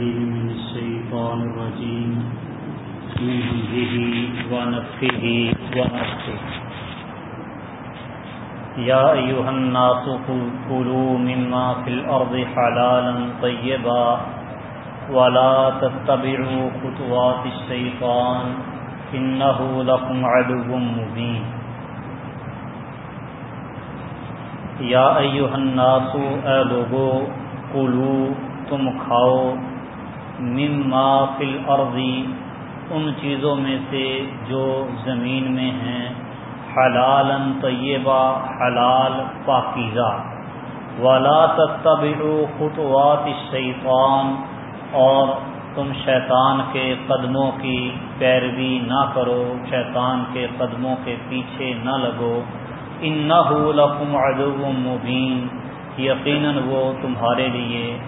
من الشيطان الرجيم. من همزه ونفخه ونفخه. يا أيها الناس كلوا مما في الأرض حلالا طيبا ولا تتبعوا خطوات الشيطان إنه لكم عدو مبين. یا ایوہ الناس، اے لوگو کلو تم کھاؤ مما فی الارض، ان چیزوں میں سے جو زمین میں ہیں حلال طیبہ، حلال پاکیزہ۔ ولا تتبعوا خطوات الشیطان اور تم شیطان کے قدموں کی پیروی نہ کرو، شیطان کے قدموں کے پیچھے نہ لگو۔ ان لکم عدو مبین یقیناً وہ تمہارے لیے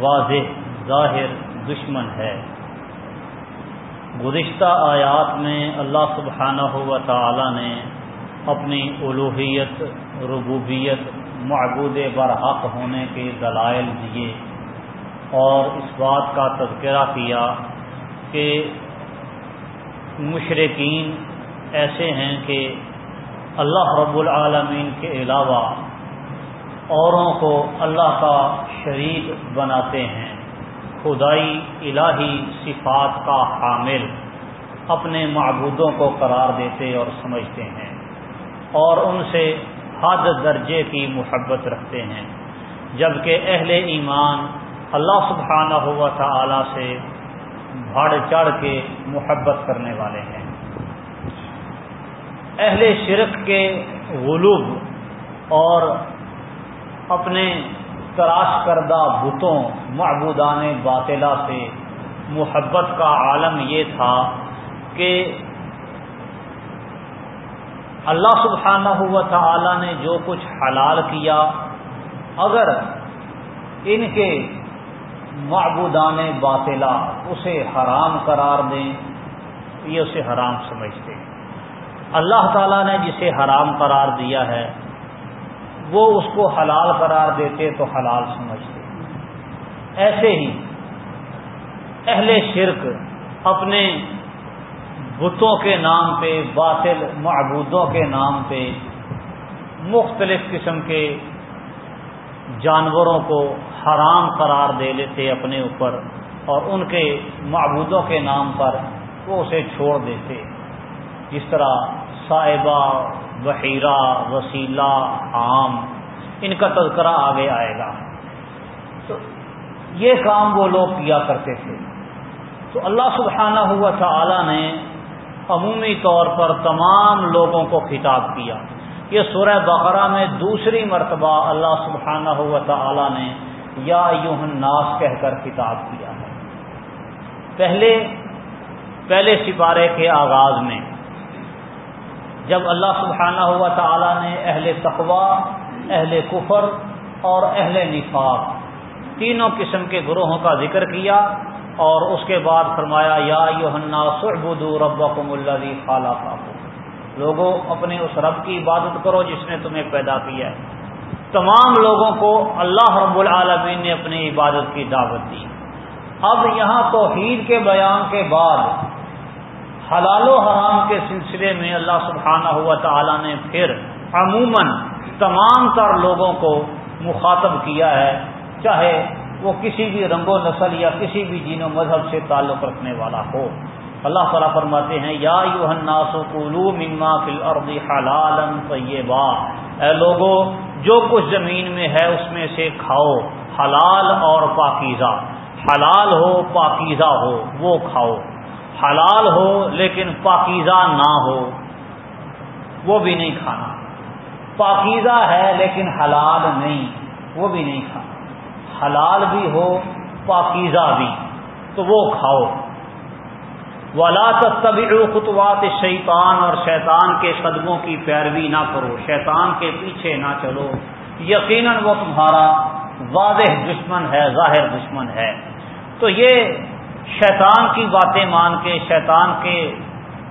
واضح، ظاہر دشمن ہے۔ گزشتہ آیات میں اللہ سبحانہ و تعالی نے اپنی الوحیت، ربوبیت، معبود برحق ہونے کے دلائل دیے اور اس بات کا تذکرہ کیا کہ مشرقین ایسے ہیں کہ اللہ رب العالمین کے علاوہ اوروں کو اللہ کا شریک بناتے ہیں۔ خدائی الہی صفات کا حامل اپنے معبودوں کو قرار دیتے اور سمجھتے ہیں اور ان سے حد درجے کی محبت رکھتے ہیں۔ جبکہ اہل ایمان اللہ سبحانہ ہوا تعالی سے بھاڑ چڑھ کے محبت کرنے والے ہیں۔ اہل شرک کے غلوب اور اپنے تراش کردہ بتوں، معبودان باطلا سے محبت کا عالم یہ تھا کہ اللہ سبحانہ ہوا تعالی نے جو کچھ حلال کیا، اگر ان کے معبودان باطلا اسے حرام قرار دیں، یہ اسے حرام سمجھتے ہیں۔ اللہ تعالیٰ نے جسے حرام قرار دیا ہے وہ اس کو حلال قرار دیتے تو حلال سمجھتے۔ ایسے ہی اہل شرک اپنے بتوں کے نام پہ، باطل معبودوں کے نام پہ، مختلف قسم کے جانوروں کو حرام قرار دے لیتے اپنے اوپر اور ان کے معبودوں کے نام پر وہ اسے چھوڑ دیتے۔ جس طرح صاحبہ بحیرہ وسیلہ، عام، ان کا تذکرہ آگے آئے گا۔ تو یہ کام وہ لوگ کیا کرتے تھے؟ تو اللہ سبحانہ ہوا تعالی نے عمومی طور پر تمام لوگوں کو خطاب کیا۔ یہ سورہ بقرہ میں دوسری مرتبہ اللہ سبحانہ ہوا تعالی نے یا یوہ ناس کہہ کر خطاب کیا۔ ہے پہلے پہلے سپارے کے آغاز میں جب اللہ سبحانہ ہوا تعالیٰ نے اہل تقوا اہل کفر اور اہل نفاق تینوں قسم کے گروہوں کا ذکر کیا اور اس کے بعد فرمایا، یا یوحنا سعبد ربکم الذی خالقکم لوگوں، اپنے اس رب کی عبادت کرو جس نے تمہیں پیدا کیا ہے۔ تمام لوگوں کو اللہ رب العالمین نے اپنی عبادت کی دعوت دی۔ اب یہاں توحید کے بیان کے بعد حلال و حرام کے سلسلے میں اللہ سبحانہ ہوا تعالی نے پھر عموماً تمام تر لوگوں کو مخاطب کیا ہے، چاہے وہ کسی بھی رنگ و نسل یا کسی بھی جین و مذہب سے تعلق رکھنے والا ہو۔ اللہ تعالیٰ فرماتے ہیں، یا یو مما فل عربی حلال طیبا۔ اے لوگو، جو کچھ زمین میں ہے اس میں سے کھاؤ، حلال اور پاکیزہ۔ حلال ہو، پاکیزہ ہو، وہ کھاؤ۔ حلال ہو لیکن پاکیزہ نہ ہو، وہ بھی نہیں کھانا۔ پاکیزہ ہے لیکن حلال نہیں، وہ بھی نہیں کھانا۔ حلال بھی ہو، پاکیزہ بھی، تو وہ کھاؤ۔ ولا تبھی خطوات شیطان اور شیطان کے قدموں کی پیروی نہ کرو، شیطان کے پیچھے نہ چلو۔ یقیناً وہ تمہارا واضح دشمن ہے، ظاہر دشمن ہے۔ تو یہ شیطان کی باتیں مان کے، شیطان کے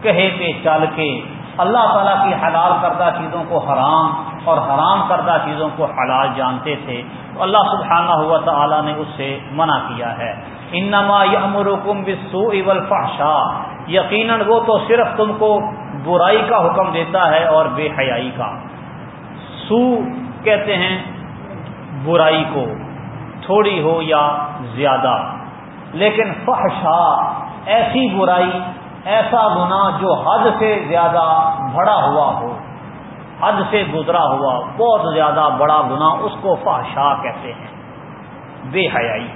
کہے پہ چل کے اللہ تعالیٰ کی حلال کردہ چیزوں کو حرام اور حرام کردہ چیزوں کو حلال جانتے تھے۔ تو اللہ سبحانہ ہوا تعالیٰ نے اس سے منع کیا ہے۔ انما یامرکم بالسوء والفحشاء۔ یقیناً وہ تو صرف تم کو برائی کا حکم دیتا ہے اور بے حیائی کا۔ سو کہتے ہیں برائی کو، تھوڑی ہو یا زیادہ۔ لیکن فحشا، ایسی برائی، ایسا گنا جو حد سے زیادہ بڑا ہوا ہو، حد سے گزرا ہوا، بہت زیادہ بڑا گنا اس کو فحشا کہتے ہیں۔ بے حیائی۔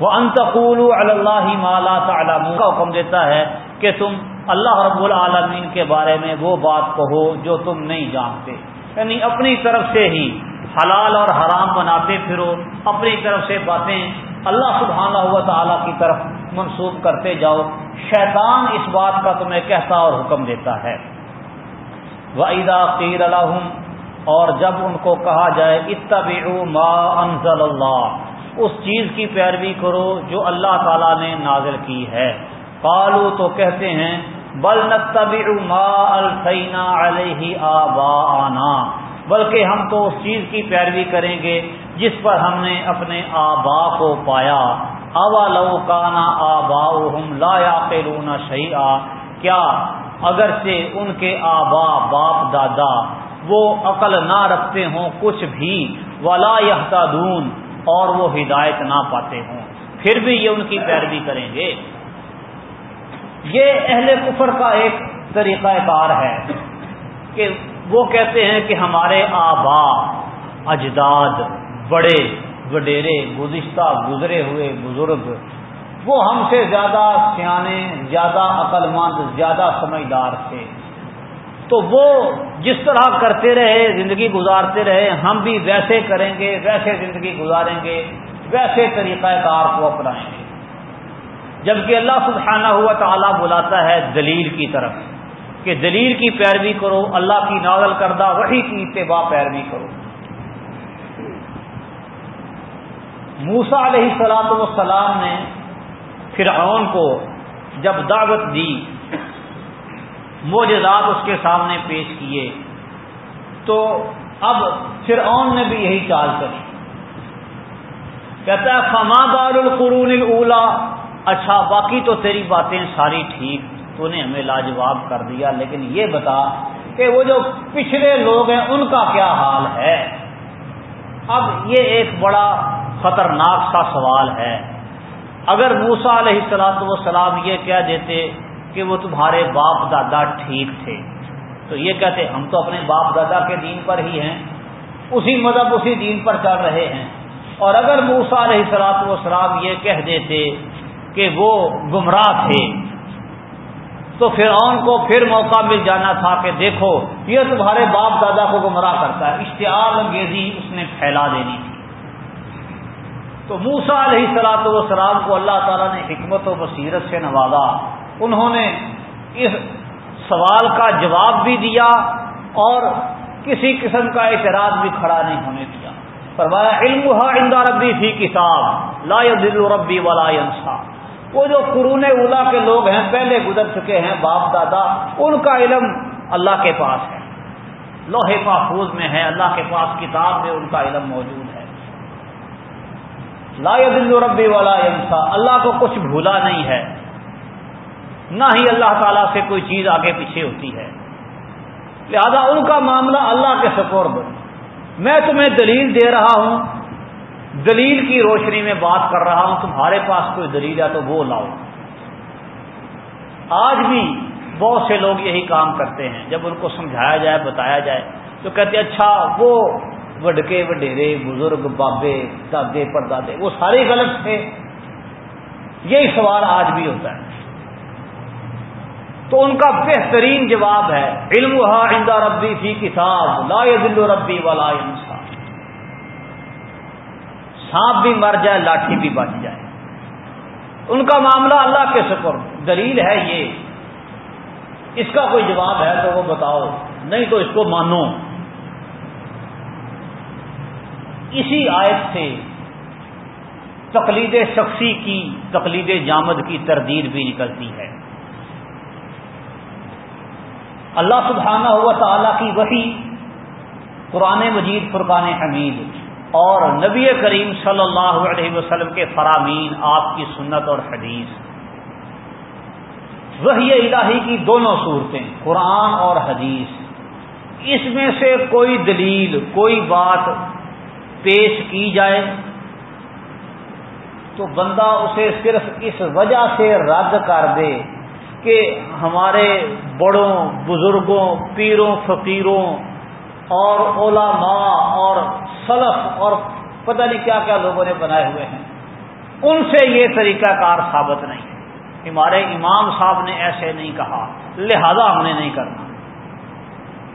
وہ انتقول اللہ مالا تعلم کا حکم دیتا ہے کہ تم اللہ رب العالمین کے بارے میں وہ بات کہو جو تم نہیں جانتے۔ یعنی اپنی طرف سے ہی حلال اور حرام بناتے پھرو، اپنی طرف سے باتیں اللہ سبحانہ ہوا تعالیٰ کی طرف منسوخ کرتے جاؤ۔ شیطان اس بات کا تمہیں کہتا اور حکم دیتا ہے۔ وہ عیدا قیر الحم اور جب ان کو کہا جائے، اتبعوا ما انزل اللہ اس چیز کی پیروی کرو جو اللہ تعالیٰ نے نازل کی ہے۔ قالو تو کہتے ہیں، بل نتبع ما الفینا علیہ آباءنا، بلکہ ہم تو اس چیز کی پیروی کریں گے۔ جس پر ہم نے اپنے آبا کو پایا۔ اوا لو کانا آبا لا یا شہی کیا اگر سے ان کے آبا باپ دادا وہ عقل نہ رکھتے ہوں، کچھ بھی، ولا دون اور وہ ہدایت نہ پاتے ہوں۔ پھر بھی یہ ان کی پیروی کریں گے۔ یہ اہل کفر کا ایک طریقہ کار ہے کہ وہ کہتے ہیں کہ ہمارے آبا اجداد بڑے وڈیرے، گزشتہ گزرے ہوئے بزرگ، وہ ہم سے زیادہ سیانے، زیادہ عقل مند زیادہ سمجھدار تھے۔ تو وہ جس طرح کرتے رہے، زندگی گزارتے رہے، ہم بھی ویسے کریں گے، ویسے زندگی گزاریں گے، ویسے طریقہ کار کو اپنائیں گے۔ جبکہ اللہ سبحانہ ہوا تعالیٰ بلاتا ہے دلیل کی طرف کہ دلیل کی پیروی کرو، اللہ کی نازل کردہ وہی کی اتباع پیروی کرو۔ موسا علیہ سلاط وسلام نے فرعون کو جب دعوت دی موجزات اس کے سامنے پیش کیے، تو اب فرعون نے بھی یہی چال کری۔ کہتا ہے، فما بار القرون الا اچھا باقی تو تیری باتیں ساری ٹھیک، تو نے ہمیں لاجواب کر دیا، لیکن یہ بتا کہ وہ جو پچھلے لوگ ہیں، ان کا کیا حال ہے؟ اب یہ ایک بڑا خطرناک سا سوال ہے۔ اگر موسا علیہ السلاط وسلام یہ کہہ دیتے کہ وہ تمہارے باپ دادا ٹھیک تھے، تو یہ کہتے ہم تو اپنے باپ دادا کے دین پر ہی ہیں، اسی مذہب اسی دین پر چل رہے ہیں۔ اور اگر موسا علیہ السلاط وسلام یہ کہہ دیتے کہ وہ گمراہ تھے، تو فرعون کو پھر موقع مل جانا تھا کہ دیکھو، یہ تمہارے باپ دادا کو گمراہ کرتا ہے، اشتعال انگیزی اس نے پھیلا دینی۔ تھی تو موسا علیہ سلاط وسلام کو اللہ تعالیٰ نے حکمت و بصیرت سے نوازا۔ انہوں نے اس سوال کا جواب بھی دیا اور کسی قسم کا اعتراض بھی کھڑا نہیں ہونے دیا۔ فرمایا علم ہا ربی فی کتاب، لا دل ربی ولا انصاف وہ جو قرون اولا کے لوگ ہیں، پہلے گزر چکے ہیں، باپ، دادا، ان کا علم اللہ کے پاس ہے۔ لوہے محفوظ میں ہے، اللہ کے پاس کتاب میں ان کا علم موجود ہے۔ لا دل ربی والا انسا اللہ کو کچھ بھولا نہیں ہے۔ نہ ہی اللہ تعالی سے کوئی چیز آگے پیچھے ہوتی ہے۔ لہذا ان کا معاملہ اللہ کے سپورد میں تمہیں دلیل دے رہا ہوں۔ دلیل کی روشنی میں بات کر رہا ہوں۔ تمہارے پاس کوئی دلیل ہے تو وہ لاؤ۔ آج بھی بہت سے لوگ یہی کام کرتے ہیں۔ جب ان کو سمجھایا جائے، بتایا جائے تو کہتے اچھا وہ وڈکے وڈیرے بزرگ بابے دادے پردادے وہ سارے غلط تھے یہی سوال آج بھی ہوتا ہے تو ان کا بہترین جواب ہے علم ہا ربی فی کتاب لا دل ربی والا سانپ بھی مر جائے لاٹھی بھی بچ جائے ان کا معاملہ اللہ کے سپر دلیل ہے یہ اس کا کوئی جواب ہے تو وہ بتاؤ نہیں تو اس کو مانو اسی آیت سے تقلید شخصی کی، تقلید جامد کی تردید بھی نکلتی ہے۔ اللہ سبحانہ ہوا تعالی کی وہی قرآن مجید، فرقان حمید اور نبی کریم صلی اللہ علیہ وسلم کے فرامین، آپ کی سنت اور حدیث۔ وہی الہی کی دونوں صورتیں، قرآن اور حدیث۔ اس میں سے کوئی دلیل، کوئی بات پیش کی جائے تو بندہ اسے صرف اس وجہ سے رد کر دے کہ ہمارے بڑوں، بزرگوں، پیروں، فقیروں اور علماء اور سلف اور پتہ نہیں کیا کیا لوگوں نے بنائے ہوئے ہیں۔ ان سے یہ طریقہ کار ثابت نہیں۔ ہمارے امام صاحب نے ایسے نہیں کہا، لہذا ہم نے نہیں کرنا۔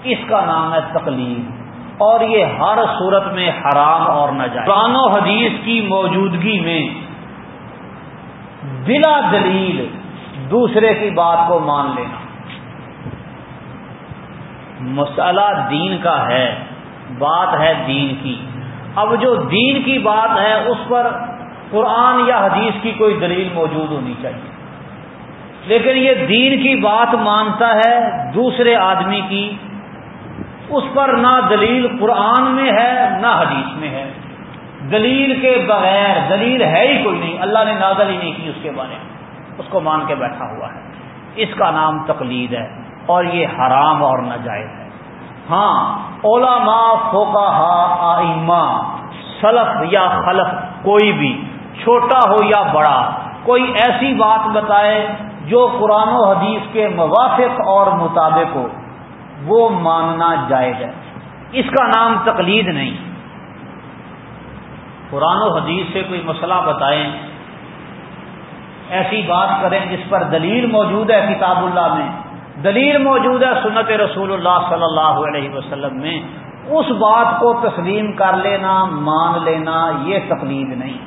اس کا نام ہے تقلید۔ اور یہ ہر صورت میں حرام اور نہ قرآن و حدیث کی موجودگی میں بلا دلیل دوسرے کی بات کو مان لینا۔ مسئلہ دین کا ہے، بات ہے دین کی۔ اب جو دین کی بات ہے، اس پر قرآن یا حدیث کی کوئی دلیل موجود ہونی چاہیے۔ لیکن یہ دین کی بات مانتا ہے دوسرے آدمی کی اس پر نہ دلیل قرآن میں ہے، نہ حدیث میں ہے۔ دلیل کے بغیر، دلیل ہے ہی کوئی نہیں۔ اللہ نے نازل ہی نہیں کی اس کے بارے میں۔ اس کو مان کے بیٹھا ہوا ہے۔ اس کا نام تقلید ہے اور یہ حرام اور ناجائز ہے۔ ہاں علماء فوکا آئما سلف یا خلف، کوئی بھی، چھوٹا ہو یا بڑا، کوئی ایسی بات بتائے جو قرآن و حدیث کے موافق اور مطابق ہو۔ وہ ماننا جائز ہے۔ اس کا نام تقلید نہیں۔ قرآن و حدیث سے کوئی مسئلہ بتائیں، ایسی بات کریں جس پر دلیل موجود ہے کتاب اللہ میں۔ دلیل موجود ہے سنت رسول اللہ صلی اللہ علیہ وسلم میں۔ اس بات کو تسلیم کر لینا، مان لینا، یہ تقلید نہیں۔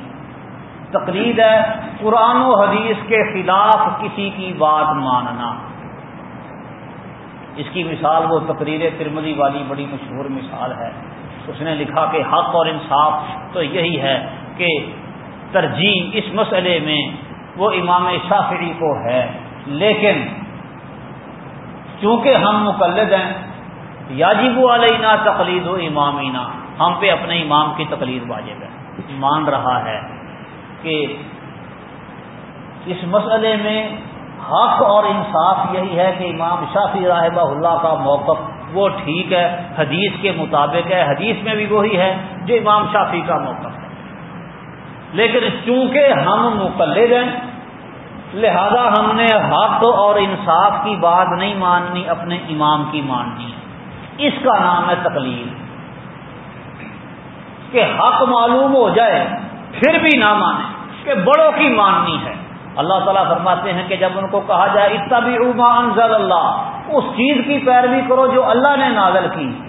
تقلید ہے قرآن و حدیث کے خلاف کسی کی بات ماننا۔ اس کی مثال وہ تقریر ترمدی والی بڑی مشہور مثال ہے۔ اس نے لکھا کہ حق اور انصاف تو یہی ہے کہ ترجیح اس مسئلے میں وہ امام شافری کو ہے۔ لیکن چونکہ ہم مقلد ہیں، یاجب علینا تقلید و امامینا ہم پہ اپنے امام کی تقلید واجب ہے۔ مان رہا ہے کہ اس مسئلے میں حق اور انصاف یہی ہے کہ امام شافی راہبہ اللہ کا موقف وہ ٹھیک ہے، حدیث کے مطابق ہے، حدیث میں بھی وہی ہے جو امام شافی کا موقف ہے۔ لیکن چونکہ ہم مقلد ہیں، لہذا ہم نے حق اور انصاف کی بات نہیں ماننی، اپنے امام کی ماننی۔ اس کا نام ہے تقلید کہ حق معلوم ہو جائے، پھر بھی نہ مانے، کہ بڑوں کی ماننی ہے۔ اللہ تعالیٰ فرماتے ہیں کہ جب ان کو کہا جائے اتبی انزل اللہ، اس چیز کی پیروی کرو جو اللہ نے نازل کی۔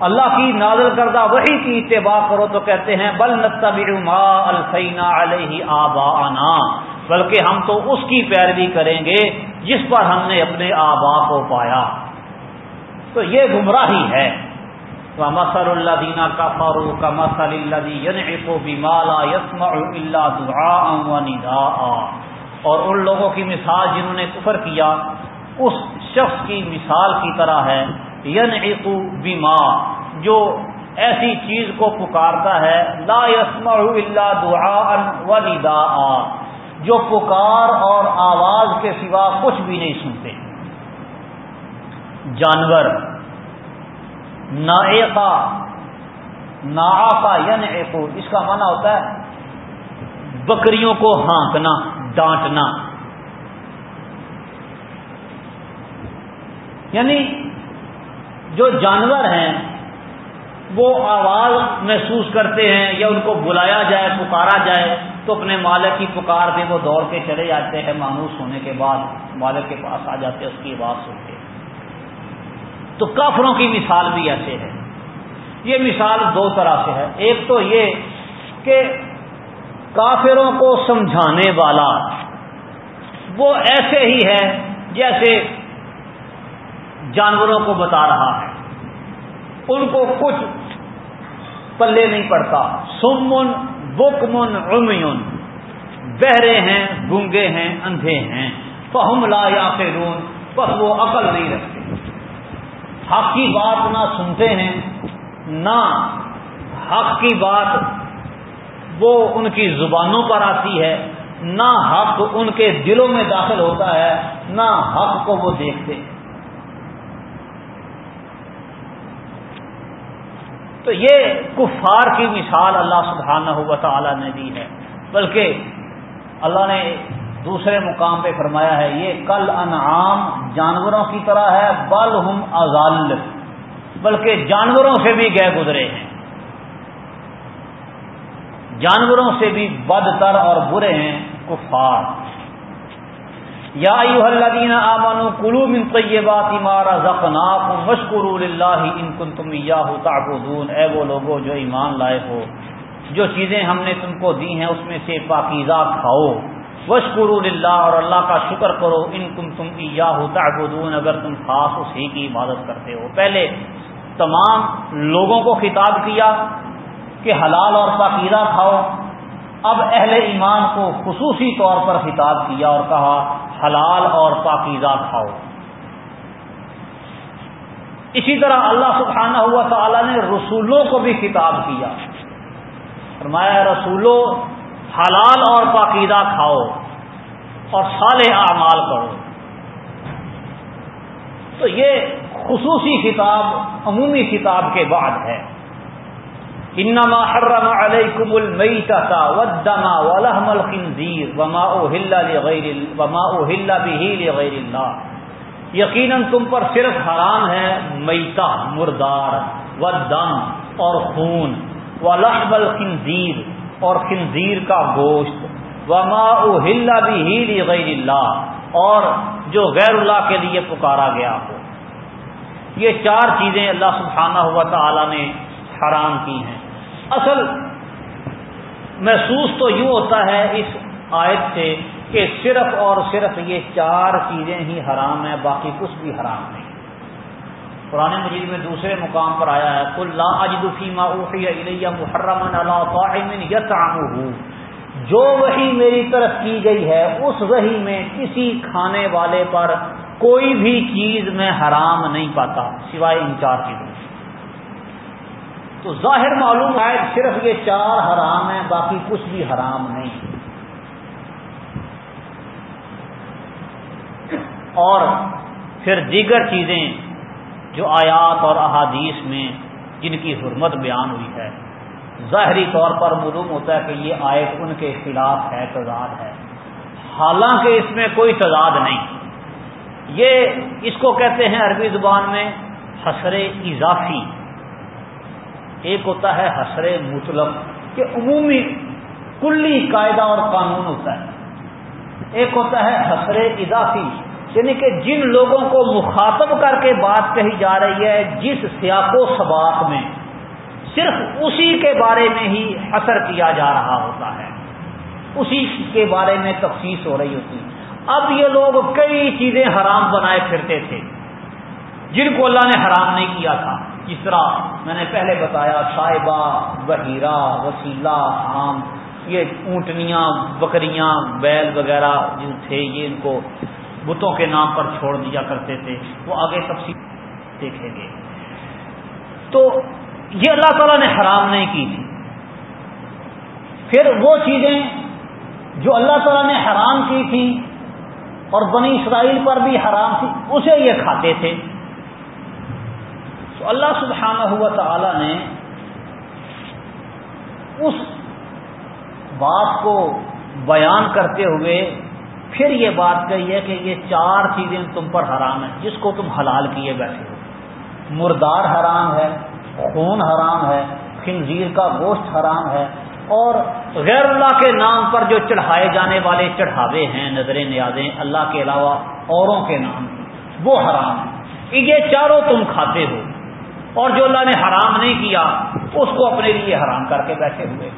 اللہ کی نازل کردہ وہی کی اتباع کرو تو کہتے ہیں، بل ما الفینا علیہ آبا بلکہ ہم تو اس کی پیروی کریں گے جس پر ہم نے اپنے آبا کو پایا۔ تو یہ گمراہی ہے۔ مسل اللہ دینا کا فاروق کا مسل اللہ مالا یسم اللہ دعا اور ان لوگوں کی مثال جنہوں نے کفر کیا، اس شخص کی مثال کی طرح ہے ین عقو بیما جو ایسی چیز کو پکارتا ہے، لا یسم اللہ دعا و جو پکار اور آواز کے سوا کچھ بھی نہیں سنتے۔ جانور نائقا نا ین اس کا معنی ہوتا ہے بکریوں کو ہانکنا۔ ڈانٹنا۔ یعنی جو جانور ہیں، وہ آواز محسوس کرتے ہیں یا ان کو بلایا جائے، پکارا جائے، تو اپنے مالک کی پکار پہ وہ دوڑ کے چلے جاتے ہیں، مانوس ہونے کے بعد مالک کے پاس آ جاتے ہیں، اس کی آواز سنتے تو کافروں کی مثال بھی ایسے ہے۔ یہ مثال دو طرح سے ہے۔ ایک تو یہ کہ کافروں کو سمجھانے والا۔ وہ ایسے ہی ہے جیسے جانوروں کو بتا رہا ہے۔ ان کو کچھ پلے نہیں پڑتا۔ سمن، بکمن، عمیون۔ بہرے ہیں گنگے ہیں، اندھے ہیں۔ فہم لا یا رون بس وہ عقل نہیں رکھتے۔ حق کی بات نہ سنتے ہیں، نہ حق کی بات وہ ان کی زبانوں پر آتی ہے، نہ حق ان کے دلوں میں داخل ہوتا ہے، نہ حق کو وہ دیکھتے تو یہ کفار کی مثال اللہ سبحانہ ہوا تعالی نے دی ہے۔ بلکہ اللہ نے دوسرے مقام پہ فرمایا ہے، یہ کل انعام جانوروں کی طرح ہے، بل ہم ازال بلکہ جانوروں سے بھی گئے گزرے ہیں۔ جانوروں سے بھی بدتر اور برے ہیں کفار۔ یا الذین آمنوا کلو من طیبات ما رزقناکم واشکروا للہ ان کنتم ایاہ تعبدون۔ اے وہ لوگوں جو ایمان لائے ہو، جو چیزیں ہم نے تم کو دی ہیں، اس میں سے پاکیزہ کھاؤ۔ وشکر للہ اور اللہ کا شکر کرو۔ ان کم تم ایاہ تعبدون، اگر تم خاص اسی کی عبادت کرتے ہو۔ پہلے تمام لوگوں کو خطاب کیا کہ حلال اور پاکیزہ کھاؤ۔ اب اہل ایمان کو خصوصی طور پر خطاب کیا اور کہا، حلال اور پاکیزہ کھاؤ۔ اسی طرح اللہ سبحانہ ہوا تعالی نے رسولوں کو بھی خطاب کیا۔ فرمایا رسولوں حلال اور پاکیزہ کھاؤ اور صالح اعمال کرو۔ تو یہ خصوصی خطاب، عمومی خطاب کے بعد ہے۔ انما حرم علیکم المیتۃ والدم ولحم الخنزیر وما اهل لغیر وما اهل به لغیر اللہ یقینا تم پر صرف حرام ہے میتہ، مردار، والدم اور خون، ولحم الخنزیر اور خنزیر کا گوشت، وما اهل به لغیر اللہ اور جو غیر اللہ کے لیے پکارا گیا ہو. یہ چار چیزیں اللہ سبحانہ ہوا تعالی نے حرام کی ہیں۔ اصل محسوس تو یوں ہوتا ہے اس آیت سے کہ صرف اور صرف یہ چار چیزیں ہی حرام ہیں، باقی کچھ بھی حرام نہیں۔ قرآن مجید میں دوسرے مقام پر آیا ہے کل اجدفی الیہ محرم یسام جو وہی میری طرف کی گئی ہے، اس وہی میں کسی کھانے والے پر کوئی بھی چیز میں حرام نہیں پاتا، سوائے ان چار چیزوں تو ظاہر معلوم ہے صرف یہ چار حرام ہیں، باقی کچھ بھی حرام نہیں۔ اور پھر دیگر چیزیں جو آیات اور احادیث میں جن کی حرمت بیان ہوئی ہے، ظاہری طور پر معلوم ہوتا ہے کہ یہ آیت ان کے خلاف ہے، تضاد ہے۔ حالانکہ اس میں کوئی تضاد نہیں۔ یہ اس کو کہتے ہیں عربی زبان میں حسر اضافی۔ ایک ہوتا ہے حسر مطلب کہ عمومی کلی قاعدہ اور قانون ہوتا ہے۔ ایک ہوتا ہے حسر اضافی یعنی کہ جن لوگوں کو مخاطب کر کے بات کہی جا رہی ہے جس سیاق و سباق میں صرف اسی کے بارے میں ہی اثر کیا جا رہا ہوتا ہے۔ اسی کے بارے میں تفصیص ہو رہی ہوتی۔ اب یہ لوگ کئی چیزیں حرام بنائے پھرتے تھے، جن کو اللہ نے حرام نہیں کیا تھا۔ جس میں نے پہلے بتایا صاحبہ بحیرہ، وسیلہ، عام، یہ اونٹنیاں، بکریاں، بیل وغیرہ جو تھے، یہ ان کو بتوں کے نام پر چھوڑ دیا کرتے تھے، وہ آگے تفصیل دیکھیں گے۔ تو یہ اللہ تعالیٰ نے حرام نہیں کی تھی۔ پھر وہ چیزیں جو اللہ تعالیٰ نے حرام کی تھی اور بنی اسرائیل پر بھی حرام تھی، اسے یہ کھاتے تھے۔ تو اللہ سبحانہ ہوا تعالی نے اس بات کو بیان کرتے ہوئے پھر یہ بات کہی ہے کہ یہ چار چیزیں تم پر حرام ہیں، جس کو تم حلال کیے بیٹھے ہو۔ مردار حرام ہے، خون حرام ہے، خنزیر کا گوشت حرام ہے، اور غیر اللہ کے نام پر جو چڑھائے جانے والے چڑھاوے ہیں، نظریں، نیازیں، اللہ کے علاوہ اوروں کے نام، وہ حرام ہیں۔ یہ چاروں تم کھاتے ہو۔ اور جو اللہ نے حرام نہیں کیا، اس کو اپنے لیے حرام کر کے بیٹھے ہوئے۔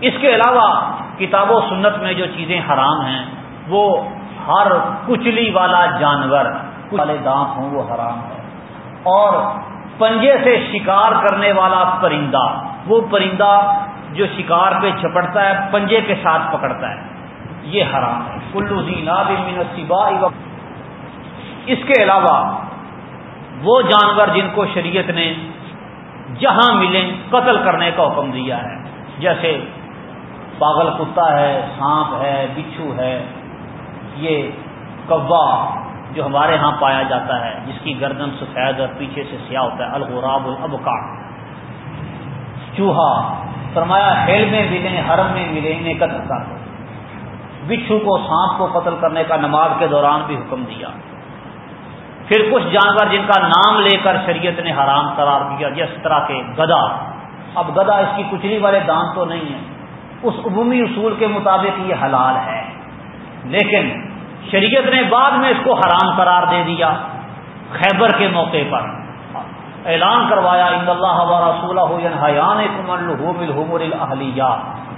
اس کے علاوہ کتاب و سنت میں جو چیزیں حرام ہیں، وہ ہر کچلی والا جانور والے دانت ہوں، وہ حرام ہے۔ اور پنجے سے شکار کرنے والا پرندہ، وہ پرندہ جو شکار پہ چھپڑتا ہے، پنجے کے ساتھ پکڑتا ہے، یہ حرام ہے۔ کلو زینا بھی مینسبا اس کے علاوہ وہ جانور جن کو شریعت نے جہاں ملیں قتل کرنے کا حکم دیا ہے، جیسے پاگل کتا ہے، سانپ ہے، بچھو ہے، یہ کوا جو ہمارے ہاں پایا جاتا ہے، جس کی گردن سفید اور پیچھے سے سیاہ ہوتا ہے، الغراب الابکا۔ چوہا فرمایا، ہیل میں ملیں حرم میں ملے، انہیں قتل کر بچھو کو، سانپ کو قتل کرنے کا نماز کے دوران بھی حکم دیا۔ پھر کچھ جانور جن کا نام لے کر شریعت نے حرام قرار دیا، جس طرح کے گدا۔ اب گدا اس کی کچلی والے دان تو نہیں ہے۔ اس عمومی اصول کے مطابق یہ حلال ہے۔ لیکن شریعت نے بعد میں اس کو حرام قرار دے دیا خیبر کے موقع پر۔ اعلان کروایا، ان اللہ و رسول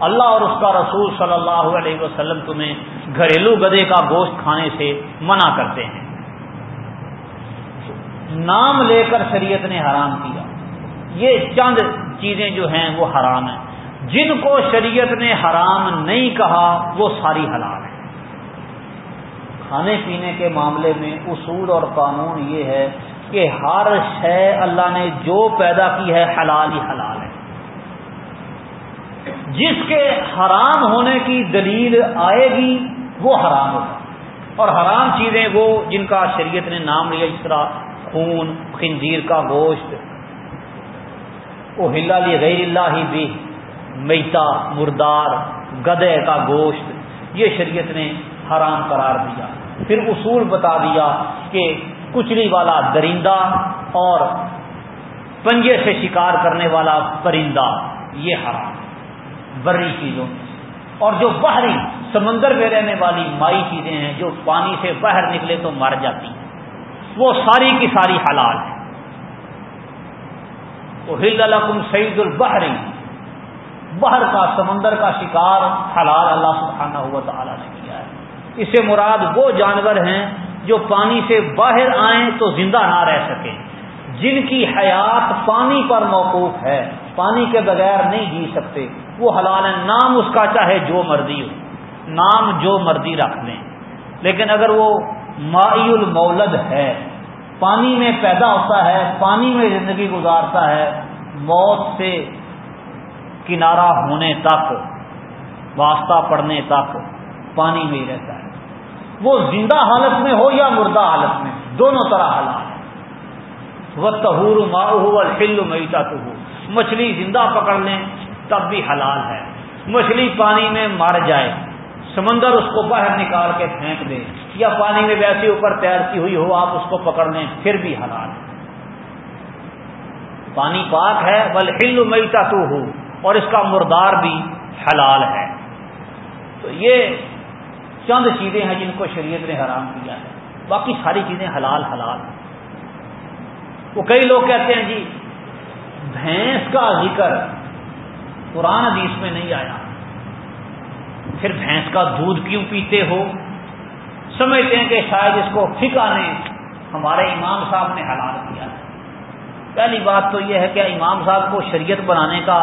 اللہ اور اس کا رسول صلی اللہ علیہ وسلم تمہیں گھریلو گدے کا گوشت کھانے سے منع کرتے ہیں۔ نام لے کر شریعت نے حرام کیا۔ یہ چند چیزیں جو ہیں وہ حرام ہیں۔ جن کو شریعت نے حرام نہیں کہا، وہ ساری حلال ہے کھانے پینے کے معاملے میں اصول اور قانون یہ ہے کہ ہر شے اللہ نے جو پیدا کی ہے، حلال ہی حلال ہے۔ جس کے حرام ہونے کی دلیل آئے گی، وہ حرام ہوگا۔ اور حرام چیزیں وہ جن کا شریعت نے نام لیا اس طرح خون، خنزیر کا گوشت، وہ ہلا لی غیر اللہ ہی بھی میتا، مردار، گدے کا گوشت، یہ شریعت نے حرام قرار دیا۔ پھر اصول بتا دیا کہ کچلی والا درندہ اور پنجے سے شکار کرنے والا پرندہ، یہ حرام۔ بری چیزوں اور جو باہری سمندر میں رہنے والی مائی چیزیں ہیں، جو پانی سے باہر نکلے تو مر جاتی ہیں۔ وہ ساری کی ساری حلال ہے۔ وہ ہل الحکم سعید البحری بحر کا، سمندر کا شکار حلال اللہ سبحانہ ہوا تعالیٰ نے کیا ہے۔ اس سے مراد وہ جانور ہیں جو پانی سے باہر آئیں تو زندہ نہ رہ سکیں۔ جن کی حیات پانی پر موقوف ہے، پانی کے بغیر نہیں جی سکتے۔ وہ حلال ہے نام اس کا چاہے جو مرضی ہو، نام جو مرضی رکھ لیں۔ لیکن اگر وہ مائی المولد ہے پانی میں پیدا ہوتا ہے، پانی میں زندگی گزارتا ہے، موت سے کنارہ ہونے تک، واسطہ پڑنے تک پانی میں ہی رہتا ہے۔ وہ زندہ حالت میں ہو یا مردہ حالت میں، دونوں طرح حالات وہ تہور ماحول الفل میتا تو ہو مچھلی زندہ پکڑ لیں، تب بھی حلال ہے۔ مچھلی پانی میں مر جائے، سمندر اس کو باہر نکال کے پھینک دے۔ یا پانی میں ویسے اوپر تیار کی ہوئی ہو، آپ اس کو پکڑ لیں، پھر بھی حلال پانی پاک ہے بل ہل میتا تو ہو اور اس کا مردار بھی حلال ہے۔ تو یہ چند چیزیں ہیں جن کو شریعت نے حرام کیا ہے۔ باقی ساری چیزیں حلال حلال۔ وہ کئی لوگ کہتے ہیں جی بھینس کا ذکر قرآن حدیث میں نہیں آیا۔ پھر بھینس کا دودھ کیوں پیتے ہو؟ سمجھتے ہیں کہ شاید اس کو فکا نے ہمارے امام صاحب نے حلال کیا۔ ہے پہلی بات تو یہ ہے کہ امام صاحب کو شریعت بنانے کا،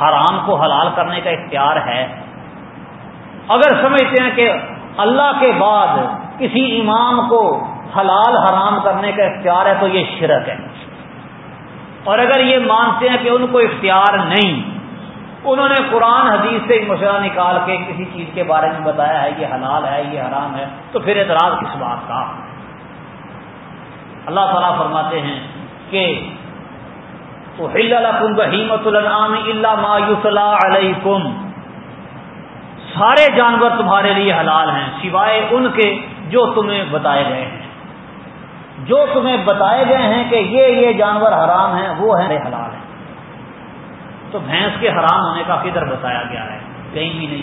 حرام کو حلال کرنے کا اختیار ہے۔ اگر سمجھتے ہیں کہ اللہ کے بعد کسی امام کو حلال حرام کرنے کا اختیار ہے تو یہ شرک ہے۔ اور اگر یہ مانتے ہیں کہ ان کو اختیار نہیں انہوں نے قرآن حدیث سے مشورہ نکال کے کسی چیز کے بارے میں بتایا ہے یہ حلال ہے، یہ حرام ہے، تو پھر اعتراض کس بات کا؟ اللہ تعالیٰ فرماتے ہیں کہ بہیمت العام اللہ مایوس علیکم سارے جانور تمہارے لیے حلال ہیں، سوائے ان کے جو تمہیں بتائے گئے ہیں۔ جو تمہیں بتائے گئے ہیں کہ یہ یہ جانور حرام ہیں، وہ ہیں حلال ہیں۔ تو بھینس کے حرام ہونے کا فکر بتایا گیا ہے، کہیں بھی نہیں۔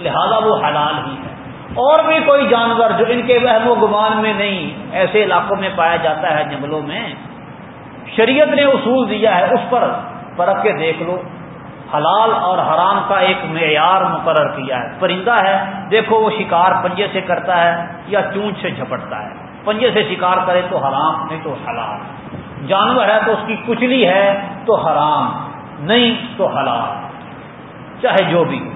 لہذا وہ حلال ہی ہے۔ اور بھی کوئی جانور جو ان کے وہم و گمان میں نہیں، ایسے علاقوں میں پایا جاتا ہے، جنگلوں میں، شریعت نے اصول دیا ہے، اس پر پرکھ کے دیکھ لو۔ حلال اور حرام کا ایک معیار مقرر کیا ہے۔ پرندہ ہے، دیکھو وہ شکار پنجے سے کرتا ہے یا چونچ سے جھپٹتا ہے۔ پنجے سے شکار کرے تو حرام، نہیں تو حلال۔ جانور ہے تو اس کی کچلی ہے تو حرام۔ نہیں تو حلال، چاہے جو بھی۔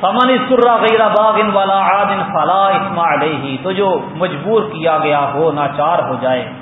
فمن اسرا غیر باغ ان والا عادن فلا اسما علیہ تو جو مجبور کیا گیا ہو، ناچار ہو جائے۔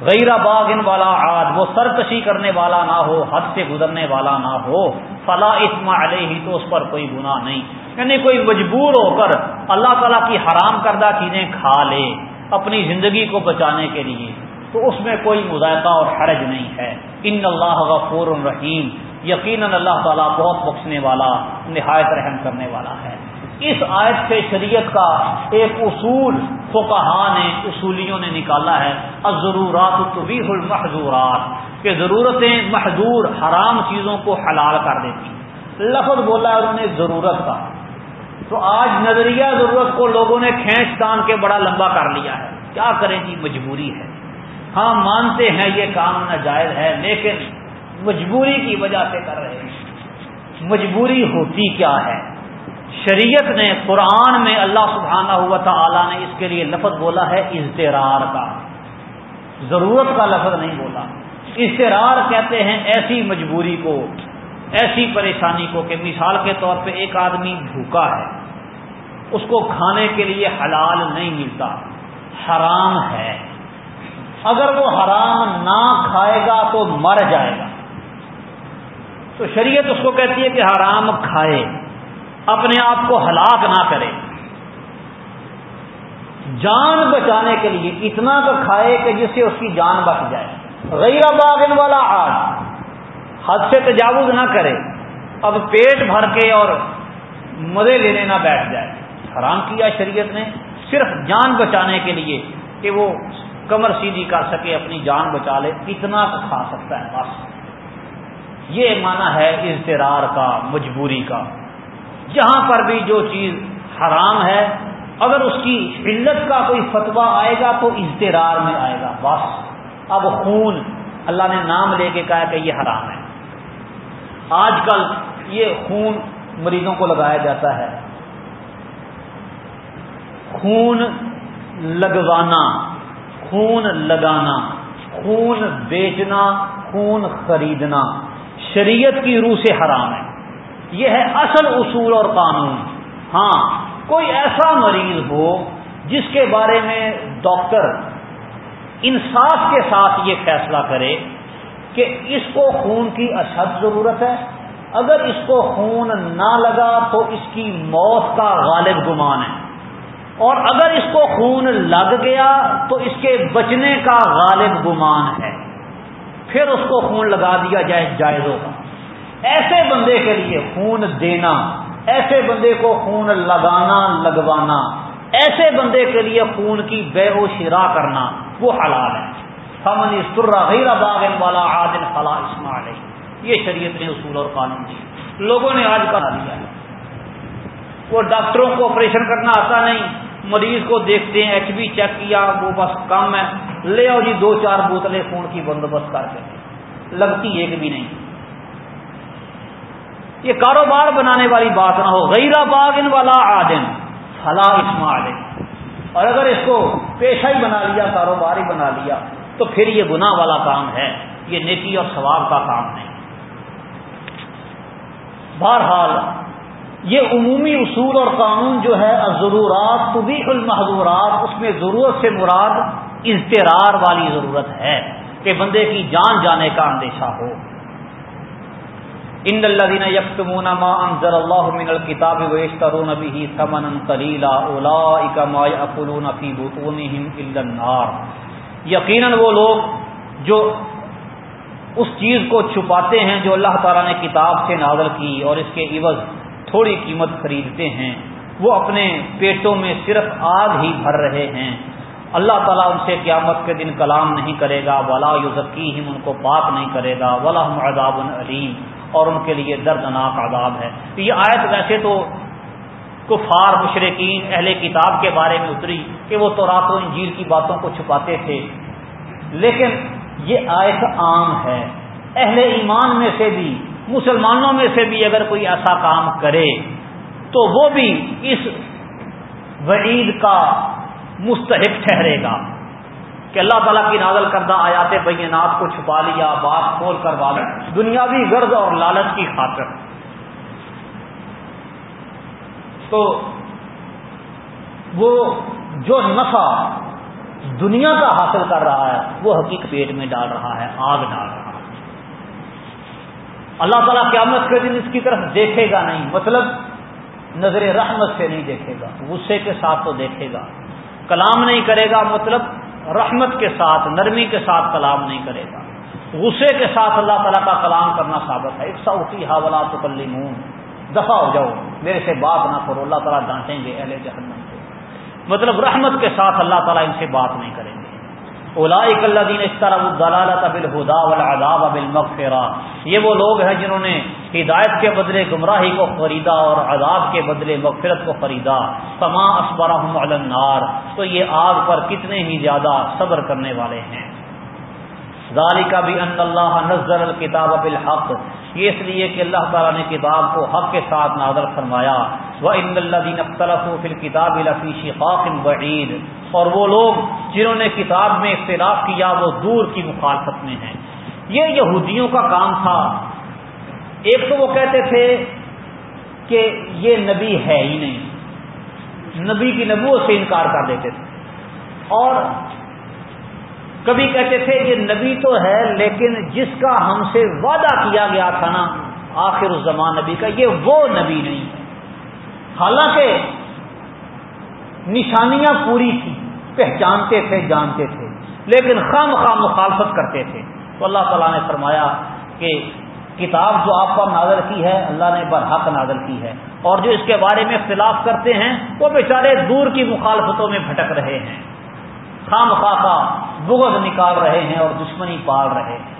غیر باغ ان والا عاد، وہ سرکشی کرنے والا نہ ہو، حد سے گزرنے والا نہ ہو، فلا اسما علیہ تو اس پر کوئی گناہ نہیں۔ یعنی کوئی مجبور ہو کر اللہ تعالیٰ کی حرام کردہ چیزیں کھا لے، اپنی زندگی کو بچانے کے لیے۔ تو اس میں کوئی مذائقہ اور حرج نہیں ہے۔ ان اللہ غفور الرحیم یقیناً اللہ تعالیٰ بہت بخشنے والا، نہایت رحم کرنے والا ہے۔ اس آیت سے شریعت کا ایک اصول فقہا نے، اصولیوں نے نکالا ہے۔ ضرورات طبیح المحضورات کہ ضرورتیں محدور حرام چیزوں کو حلال کر دیتی۔ لفظ بولا ہے انہوں نے ضرورت کا۔ تو آج نظریہ ضرورت کو لوگوں نے کھینچ تان کے بڑا لمبا کر لیا ہے۔ کیا کریں جی؟ مجبوری ہے۔ ہاں مانتے ہیں یہ کام ناجائز ہے، لیکن مجبوری کی وجہ سے کر رہے ہیں۔ مجبوری ہوتی کیا ہے؟ شریعت نے قرآن میں اللہ سبحانہ ہوا تھا نے اس کے لیے لفظ بولا ہے اضطرار کا۔ ضرورت کا لفظ نہیں بولا۔ اضطرار کہتے ہیں ایسی مجبوری کو، ایسی پریشانی کو کہ مثال کے طور پہ ایک آدمی بھوکا ہے، اس کو کھانے کے لیے حلال نہیں ملتا۔ حرام ہے۔ اگر وہ حرام نہ کھائے گا تو مر جائے گا۔ تو شریعت اس کو کہتی ہے کہ حرام کھائے، اپنے آپ کو ہلاک نہ کرے۔ جان بچانے کے لیے اتنا تو کھائے کہ جس سے اس کی جان بچ جائے۔ غیر باغن والا آج حد سے تجاوز نہ کرے۔ اب پیٹ بھر کے اور مزے لینے نہ بیٹھ جائے۔ حرام کیا شریعت نے؟ صرف جان بچانے کے لیے کہ وہ کمر سیدھی کر سکے، اپنی جان بچا لے، اتنا کھا سکتا ہے، بس۔ یہ مانا ہے اضطرار کا، مجبوری کا۔ جہاں پر بھی جو چیز حرام ہے، اگر اس کی علت کا کوئی فتویٰ آئے گا تو اضطرار میں آئے گا، بس۔ اب خون، اللہ نے نام لے کے کہا کہ یہ حرام ہے۔ آج کل یہ خون مریضوں کو لگایا جاتا ہے۔ خون لگوانا۔ خون لگانا، خون بیچنا، خون خریدنا۔ شریعت کی روح سے حرام ہے۔ یہ ہے اصل اصول اور قانون۔ ہاں کوئی ایسا مریض ہو جس کے بارے میں ڈاکٹر انصاف کے ساتھ یہ فیصلہ کرے کہ اس کو خون کی اشد ضرورت ہے۔ اگر اس کو خون نہ لگا تو اس کی موت کا غالب گمان ہے۔ اور اگر اس کو خون لگ گیا تو اس کے بچنے کا غالب گمان ہے۔ پھر اس کو خون لگا دیا جائے، جائز ہوگا۔ ایسے بندے کے لیے خون دینا، ایسے بندے کو خون لگانا، لگوانا، ایسے بندے کے لیے خون کی بے و شرا کرنا وہ حلال ہے۔ فمن سرا غیر باغ والا عادل فلا اسماعی یہ شریعت نے اصول اور قانون دی۔ لوگوں نے آج کرا دیا ہے۔ وہ ڈاکٹروں کو آپریشن کرنا آتا نہیں۔ مریض کو دیکھتے ہیں، ایچ بی چیک کیا، وہ بس کم ہے۔ لے آؤ جی دو چار بوتلیں خون کی بندوبست کر کے۔ لگتی ایک بھی نہیں۔ یہ کاروبار بنانے والی بات نہ ہو۔ غیر باغ ان والا آدم فلا اسماعی اور اگر اس کو پیشہ ہی بنا لیا، کاروبار ہی بنا لیا، تو پھر یہ گناہ والا کام ہے۔ یہ نیکی اور ثواب کا کام نہیں۔ بہرحال یہ عمومی اصول اور قانون جو ہے ضرورات طبیع المحدورات اس میں ضرورت سے مراد اضطرار والی ضرورت ہے کہ بندے کی جان جانے کا اندیشہ ہو۔ ان الذين يكتمون ما انزل الله من الكتاب ويشترون به ثمنا قليلا اولئك ما ياكلون في بطونهم الا النار۔ یقیناً وہ لوگ جو اس چیز کو چھپاتے ہیں جو اللہ تعالیٰ نے کتاب سے نازل کی اور اس کے عوض تھوڑی قیمت خریدتے ہیں، وہ اپنے پیٹوں میں صرف آگ ہی بھر رہے ہیں۔ اللہ تعالیٰ ان سے قیامت کے دن کلام نہیں کرے گا، ولا یوزکی ان کو پاک نہیں کرے گا۔ ولا عذاب علیم اور ان کے لیے دردناک عذاب ہے۔ یہ آیت ویسے تو کفار مشرقین اہل کتاب کے بارے میں اتری کہ وہ تو رات و انجیل کی باتوں کو چھپاتے تھے۔ لیکن یہ آیت عام ہے۔ اہل ایمان میں سے بھی مسلمانوں میں سے بھی اگر کوئی ایسا کام کرے تو وہ بھی اس وعید کا مستحق ٹھہرے گا کہ اللہ تعالیٰ کی نازل کردہ آیات بینات کو چھپا لیا، بات کھول کر والا۔ دنیاوی غرض اور لالچ کی خاطر۔ تو وہ جو نفع دنیا کا حاصل کر رہا ہے، وہ حقیق پیٹ میں ڈال رہا ہے، آگ ڈال رہا ہے۔ اللہ تعالیٰ قیامت کے دن اس کی طرف دیکھے گا نہیں۔ مطلب نظر رحمت سے نہیں دیکھے گا، غصے کے ساتھ تو دیکھے گا۔ کلام نہیں کرے گا مطلب رحمت کے ساتھ، نرمی کے ساتھ کلام نہیں کرے گا۔ غصے کے ساتھ اللہ تعالیٰ کا کلام کرنا ثابت ہے۔ ایک سعودی حوالہ تو کلی دفاع ہو جاؤ، میرے سے بات نہ کرو، اللہ تعالیٰ ڈانٹیں گے اہل جہنم کو مطلب رحمت کے ساتھ اللہ تعالیٰ ان سے بات نہیں کریں گے اولاک اللہ دین اس طرح دلالت یہ وہ لوگ ہیں جنہوں نے ہدایت کے بدلے، گمراہی کو خریدا اور عذاب کے بدلے، مغفرت کو خریدا۔ تما اسبرحم النار۔ تو یہ آگ پر کتنے ہی زیادہ صبر کرنے والے ہیں۔ ذالکہ بھی ان اللہ نزل الکتاب بالحق۔ یہ اس لیے کہ اللہ تعالیٰ نے کتاب کو حق کے ساتھ نازل فرمایا۔ وہ ان اللہ دین فی الکتاب الفی شقاق بعید اور وہ لوگ جنہوں نے کتاب میں اختلاف کیا، وہ دور کی مخالفت میں ہیں۔ یہ یہودیوں کا کام تھا۔ ایک تو وہ کہتے تھے کہ یہ نبی ہے ہی نہیں۔ نبی کی نبوت سے انکار کر دیتے تھے۔ اور کبھی کہتے تھے یہ نبی تو ہے، لیکن جس کا ہم سے وعدہ کیا گیا تھا نا، آخر الزمان نبی کا، یہ وہ نبی نہیں۔ حالانکہ نشانیاں پوری تھی پہچانتے تھے، جانتے تھے۔ لیکن خام خام مخالفت کرتے تھے۔ تو اللہ تعالیٰ نے فرمایا کہ کتاب جو آپ پر نازل کی ہے، اللہ نے برحق نازل کی ہے۔ اور جو اس کے بارے میں اختلاف کرتے ہیں، وہ بیچارے دور کی مخالفتوں میں بھٹک رہے ہیں۔ خام خواہ کا بغض نکال رہے ہیں اور دشمنی پال رہے ہیں۔